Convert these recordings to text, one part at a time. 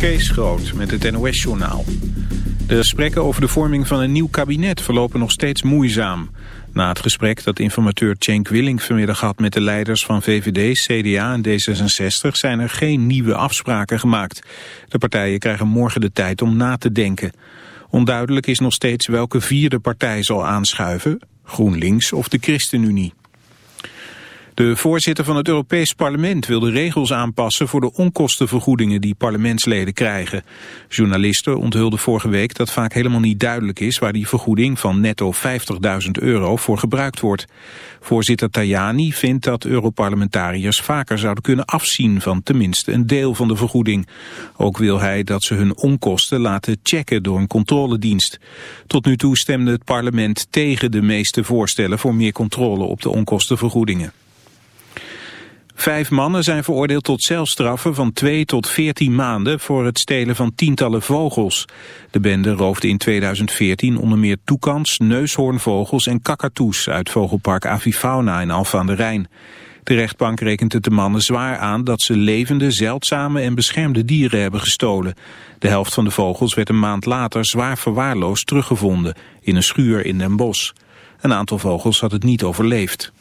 Kees Groot met het NOS-journaal. De gesprekken over de vorming van een nieuw kabinet verlopen nog steeds moeizaam. Na het gesprek dat informateur Cenk Willing vanmiddag had met de leiders van VVD, CDA en D66 zijn er geen nieuwe afspraken gemaakt. De partijen krijgen morgen de tijd om na te denken. Onduidelijk is nog steeds welke vierde partij zal aanschuiven, GroenLinks of de ChristenUnie. De voorzitter van het Europees Parlement wil de regels aanpassen voor de onkostenvergoedingen die parlementsleden krijgen. Journalisten onthulden vorige week dat vaak helemaal niet duidelijk is waar die vergoeding van netto 50.000 euro voor gebruikt wordt. Voorzitter Tajani vindt dat Europarlementariërs vaker zouden kunnen afzien van tenminste een deel van de vergoeding. Ook wil hij dat ze hun onkosten laten checken door een controledienst. Tot nu toe stemde het parlement tegen de meeste voorstellen voor meer controle op de onkostenvergoedingen. Vijf mannen zijn veroordeeld tot celstraffen van 2 tot 14 maanden voor het stelen van tientallen vogels. De bende roofde in 2014 onder meer toekans, neushoornvogels en kakatoes uit vogelpark Avifauna in Alphen aan de Rijn. De rechtbank rekent het de mannen zwaar aan dat ze levende, zeldzame en beschermde dieren hebben gestolen. De helft van de vogels werd een maand later zwaar verwaarloosd teruggevonden in een schuur in Den Bosch. Een aantal vogels had het niet overleefd.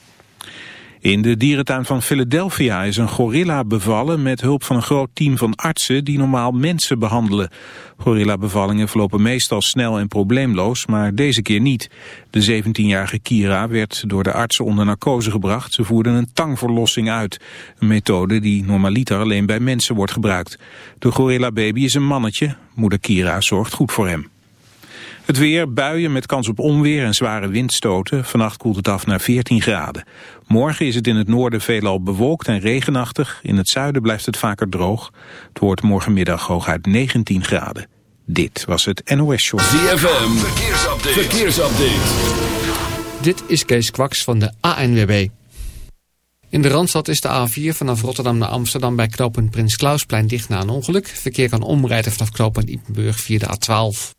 In de dierentuin van Philadelphia is een gorilla bevallen met hulp van een groot team van artsen die normaal mensen behandelen. Gorilla-bevallingen verlopen meestal snel en probleemloos, maar deze keer niet. De 17-jarige Kira werd door de artsen onder narcose gebracht. Ze voerden een tangverlossing uit. Een methode die normaliter alleen bij mensen wordt gebruikt. De gorilla-baby is een mannetje. Moeder Kira zorgt goed voor hem. Het weer, buien met kans op onweer en zware windstoten. Vannacht koelt het af naar 14 graden. Morgen is het in het noorden veelal bewolkt en regenachtig. In het zuiden blijft het vaker droog. Het wordt morgenmiddag hooguit 19 graden. Dit was het NOS Show. ZFM, verkeersupdate. verkeersupdate. Dit is Kees Kwaks van de ANWB. In de Randstad is de A4 vanaf Rotterdam naar Amsterdam bij knooppunt Prins Klausplein dicht na een ongeluk. Verkeer kan omrijden vanaf knooppunt Ippenburg via de A12.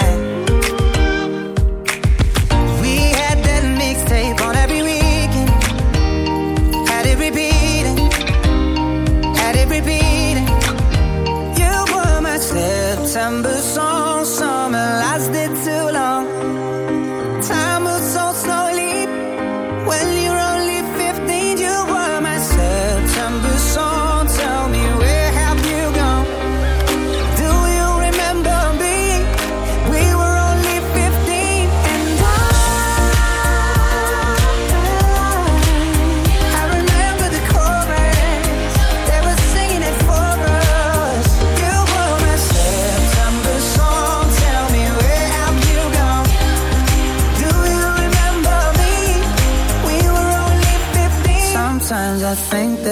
Numbers.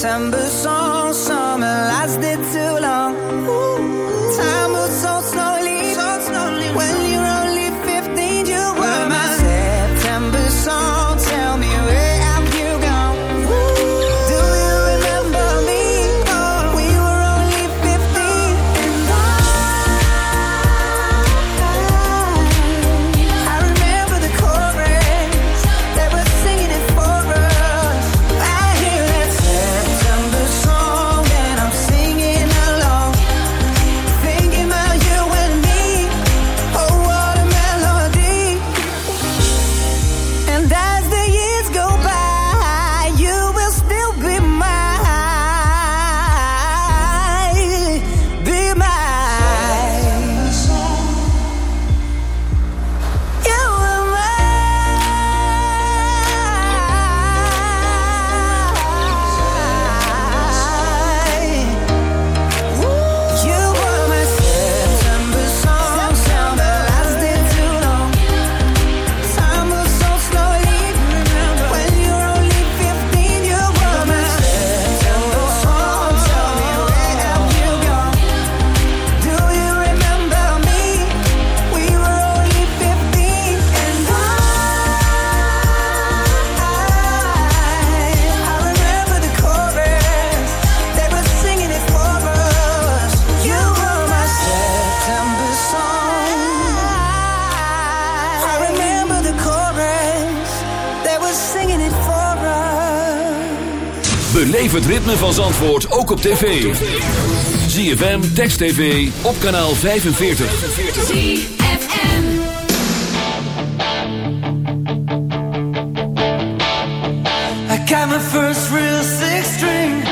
September song. Als antwoord ook op tv. ZFM, Text TV, op kanaal 45. ZFM I first real six string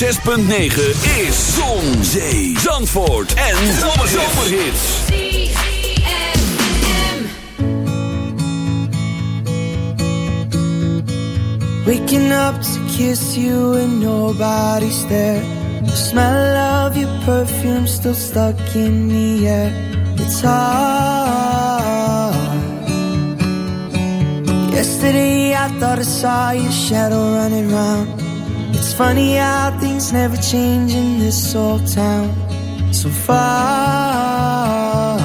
106.9 is Zon, Zee, Zandvoort en Zomerhits. Waking up to kiss you and nobody's there. The smell of your perfume still stuck in the air. It's hard. Yesterday I thought I saw your shadow running round. Funny how things never change in this old town. So far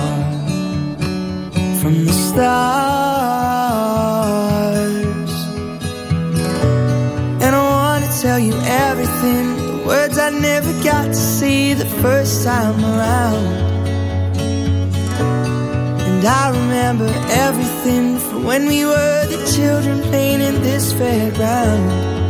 from the stars. And I wanna tell you everything. The words I never got to see the first time around. And I remember everything from when we were the children playing in this fairground.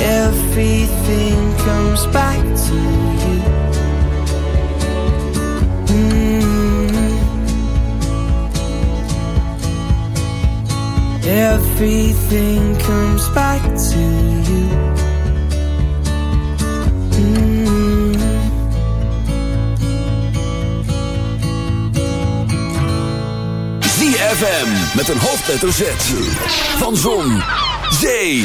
Everything comes back to you. Mm. Everything comes back to you. Mm. ZFM met een hoofdletter Z. Van Zon, Zee,